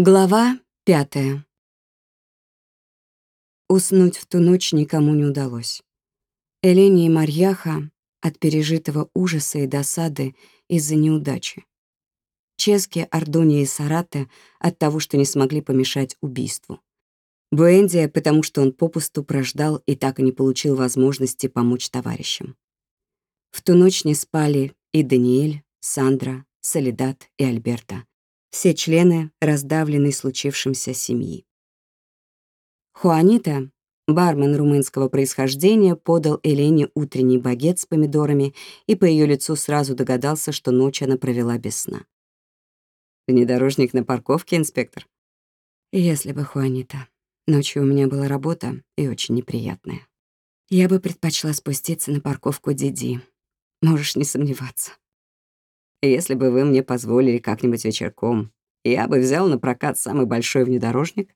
Глава пятая. Уснуть в ту ночь никому не удалось. Элене и Марьяха от пережитого ужаса и досады из-за неудачи. Чески, Ордония и Сарате от того, что не смогли помешать убийству. Буэндия, потому что он попусту прождал и так и не получил возможности помочь товарищам. В ту ночь не спали и Даниэль, Сандра, Солидат и Альберта, все члены раздавленной случившимся семьи. Хуанита, бармен румынского происхождения, подал Элене утренний багет с помидорами и по ее лицу сразу догадался, что ночь она провела без сна. «Внедорожник на парковке, инспектор?» «Если бы, Хуанита. Ночью у меня была работа и очень неприятная. Я бы предпочла спуститься на парковку Диди. Можешь не сомневаться». Если бы вы мне позволили как-нибудь вечерком, я бы взял на прокат самый большой внедорожник,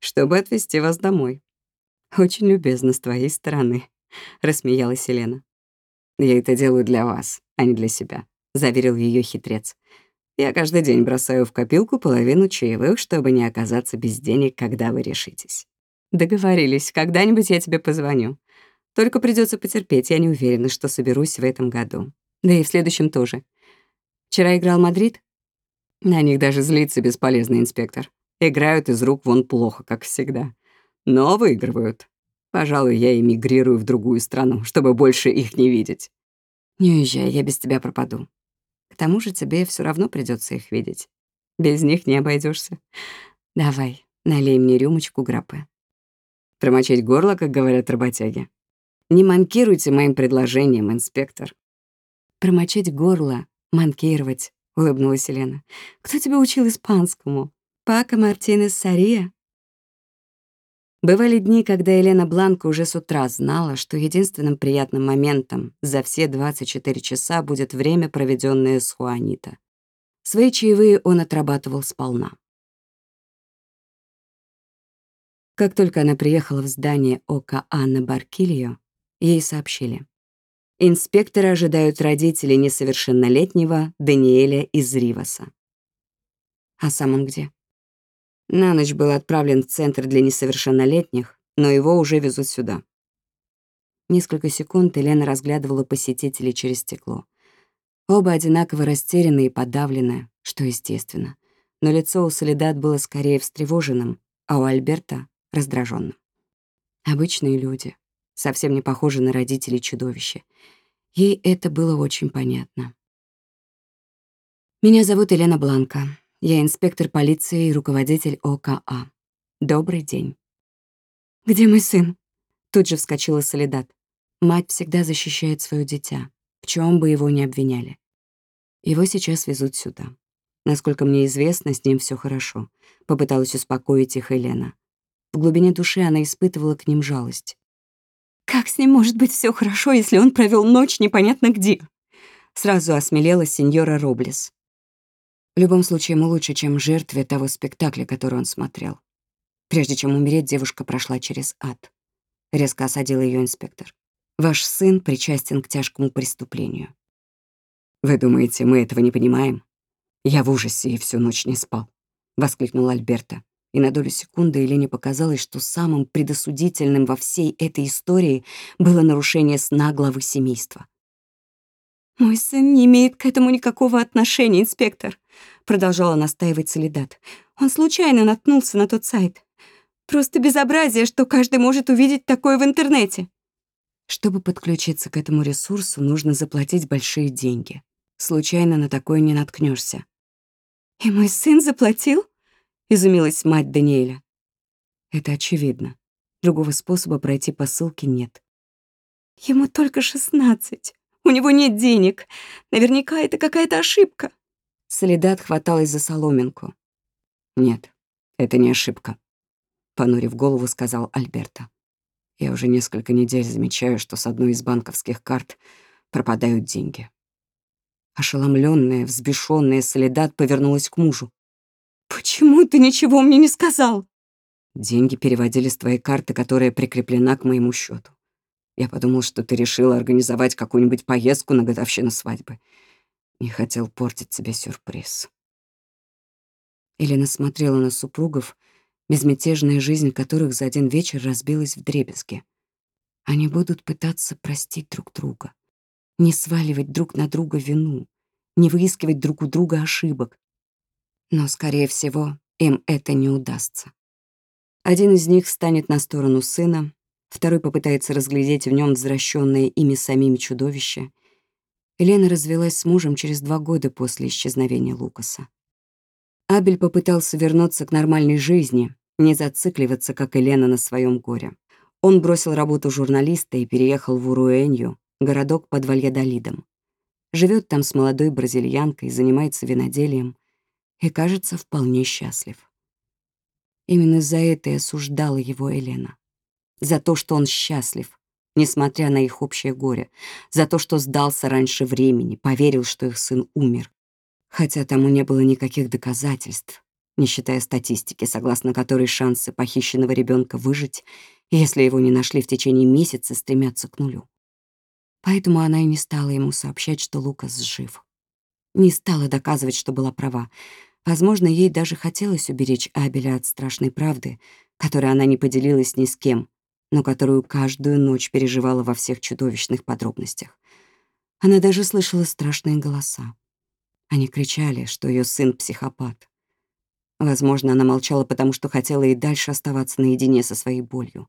чтобы отвезти вас домой. Очень любезно с твоей стороны, — рассмеялась Елена. Я это делаю для вас, а не для себя, — заверил ее хитрец. Я каждый день бросаю в копилку половину чаевых, чтобы не оказаться без денег, когда вы решитесь. Договорились, когда-нибудь я тебе позвоню. Только придется потерпеть, я не уверена, что соберусь в этом году. Да и в следующем тоже. Вчера играл Мадрид? На них даже злиться бесполезно, инспектор. Играют из рук вон плохо, как всегда. Но выигрывают. Пожалуй, я эмигрирую в другую страну, чтобы больше их не видеть. Не уезжай, я без тебя пропаду. К тому же тебе все равно придется их видеть. Без них не обойдешься. Давай, налей мне рюмочку граппы. Промочить горло, как говорят работяги. Не манкируйте моим предложением, инспектор. Промочить горло «Манкировать», — улыбнулась Елена. «Кто тебя учил испанскому? Пака Мартинес Сария?» Бывали дни, когда Елена Бланко уже с утра знала, что единственным приятным моментом за все 24 часа будет время, проведенное с Хуанита. Свои чаевые он отрабатывал сполна. Как только она приехала в здание ОКА на Баркильо, ей сообщили. Инспекторы ожидают родителей несовершеннолетнего Даниэля из Риваса. А сам он где? На ночь был отправлен в центр для несовершеннолетних, но его уже везут сюда. Несколько секунд Елена разглядывала посетителей через стекло. Оба одинаково растерянные и подавленные, что естественно. Но лицо у Солидат было скорее встревоженным, а у Альберта — раздраженным. Обычные люди, совсем не похожи на родителей чудовища. Ей это было очень понятно. «Меня зовут Елена Бланка. Я инспектор полиции и руководитель ОКА. Добрый день». «Где мой сын?» Тут же вскочила Солидат. Мать всегда защищает свое дитя, в чем бы его ни обвиняли. Его сейчас везут сюда. Насколько мне известно, с ним все хорошо. Попыталась успокоить их Елена. В глубине души она испытывала к ним жалость. Как с ним может быть все хорошо, если он провел ночь непонятно где? Сразу осмелела сеньора Роблес. В любом случае, ему лучше, чем жертве того спектакля, который он смотрел. Прежде чем умереть, девушка прошла через ад. Резко осадил ее инспектор. Ваш сын причастен к тяжкому преступлению. Вы думаете, мы этого не понимаем? Я в ужасе и всю ночь не спал, воскликнул Альберта и на долю секунды Елене показалось, что самым предосудительным во всей этой истории было нарушение сна главы семейства. «Мой сын не имеет к этому никакого отношения, инспектор», — продолжала настаивать Солидат. «Он случайно наткнулся на тот сайт. Просто безобразие, что каждый может увидеть такое в интернете». Чтобы подключиться к этому ресурсу, нужно заплатить большие деньги. Случайно на такое не наткнешься. «И мой сын заплатил?» Изумилась мать Даниэля. Это очевидно. Другого способа пройти по ссылке нет. Ему только шестнадцать. У него нет денег. Наверняка это какая-то ошибка. Солидат хваталась за соломинку. Нет, это не ошибка, понурив голову, сказал Альберта. Я уже несколько недель замечаю, что с одной из банковских карт пропадают деньги. Ошеломленная, взбешенная Солидат повернулась к мужу. «Почему ты ничего мне не сказал?» Деньги переводили с твоей карты, которая прикреплена к моему счету. Я подумал, что ты решила организовать какую-нибудь поездку на годовщину свадьбы. Не хотел портить тебе сюрприз. Елена смотрела на супругов, безмятежная жизнь которых за один вечер разбилась в дребезги. Они будут пытаться простить друг друга, не сваливать друг на друга вину, не выискивать друг у друга ошибок. Но, скорее всего, им это не удастся. Один из них станет на сторону сына, второй попытается разглядеть в нем возвращенное ими самими чудовище. Елена развелась с мужем через два года после исчезновения Лукаса. Абель попытался вернуться к нормальной жизни, не зацикливаться, как Елена, на своем горе. Он бросил работу журналиста и переехал в Уруэнью, городок под Вальядолидом. Живет там с молодой бразильянкой, занимается виноделием и, кажется, вполне счастлив. Именно за это и осуждала его Елена. За то, что он счастлив, несмотря на их общее горе, за то, что сдался раньше времени, поверил, что их сын умер, хотя тому не было никаких доказательств, не считая статистики, согласно которой шансы похищенного ребенка выжить, если его не нашли в течение месяца, стремятся к нулю. Поэтому она и не стала ему сообщать, что Лукас жив. Не стала доказывать, что была права. Возможно, ей даже хотелось уберечь Абеля от страшной правды, которой она не поделилась ни с кем, но которую каждую ночь переживала во всех чудовищных подробностях. Она даже слышала страшные голоса. Они кричали, что ее сын — психопат. Возможно, она молчала, потому что хотела и дальше оставаться наедине со своей болью.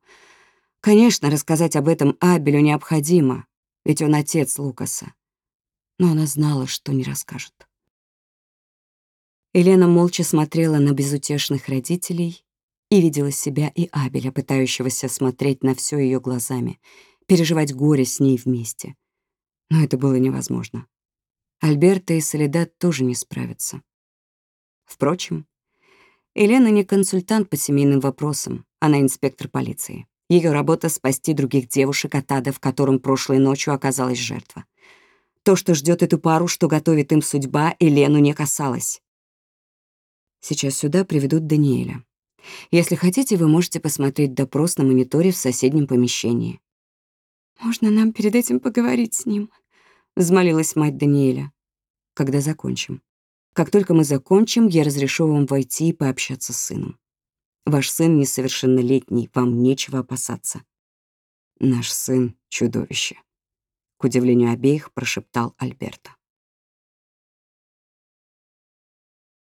Конечно, рассказать об этом Абелю необходимо, ведь он отец Лукаса. Но она знала, что не расскажет. Елена молча смотрела на безутешных родителей и видела себя и Абеля, пытающегося смотреть на все ее глазами, переживать горе с ней вместе. Но это было невозможно. Альберта и Солидат тоже не справятся. Впрочем, Елена не консультант по семейным вопросам, она инспектор полиции. Ее работа — спасти других девушек от ада, в котором прошлой ночью оказалась жертва. То, что ждет эту пару, что готовит им судьба, Елену не касалось. Сейчас сюда приведут Даниэля. Если хотите, вы можете посмотреть допрос на мониторе в соседнем помещении. «Можно нам перед этим поговорить с ним?» — взмолилась мать Даниэля. «Когда закончим. Как только мы закончим, я разрешу вам войти и пообщаться с сыном. Ваш сын несовершеннолетний, вам нечего опасаться». «Наш сын — чудовище», — к удивлению обеих прошептал Альберта.